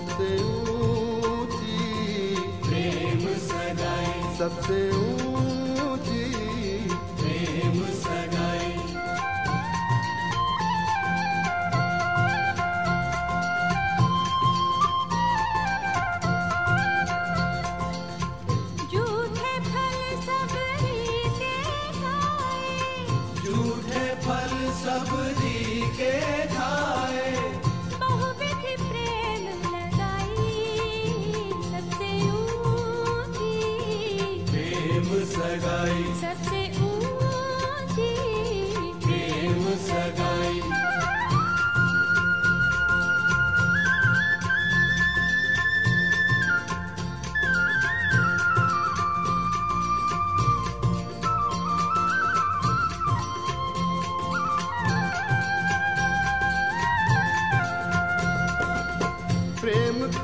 सबसे ऊँची। प्रेम सदाई। सबसे ऊँची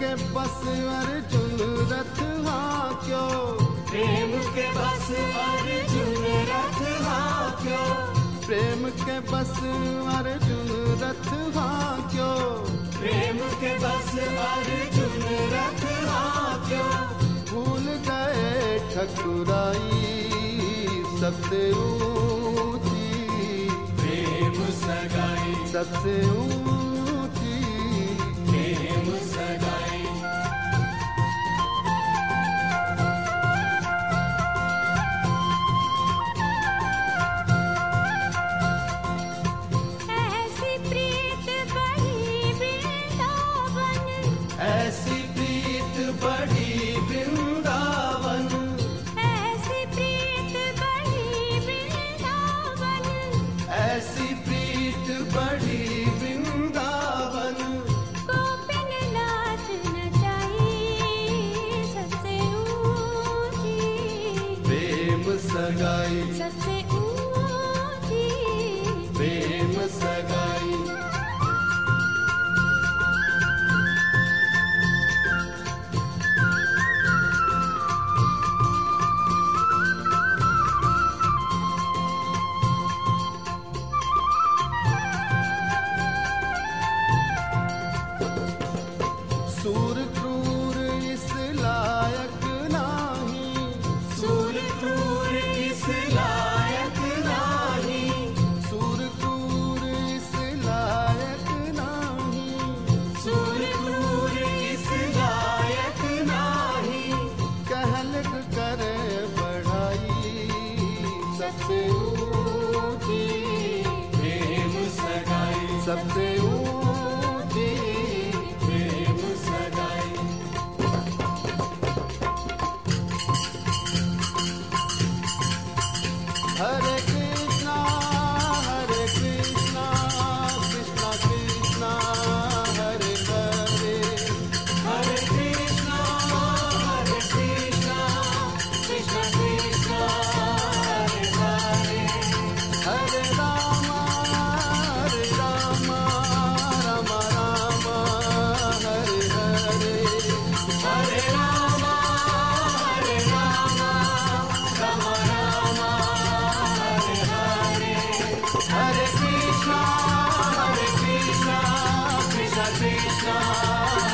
के बसवर चुन रथवा हाँ क्यों? प्रेम के बसवर चुन रथवा हाँ क्यों? प्रेम के बसवर चुन रथवा हाँ क्यों? प्रेम के बसवर चुन रथवा क्यों? भूल गए ठकुराई सबसे ऊँची प्रेम सगाई। सबसे ऊँची लगाई सबसे ऊँची प्रेम सगाई। हरे कृष्णा हरे कृष्णा कृष्णा कृष्णा, हरे हरे। हरे कृष्णा हरे कृष्णा कृष्णा कृष्णा, हरे हरे। हरे राम। Krishna Krishna.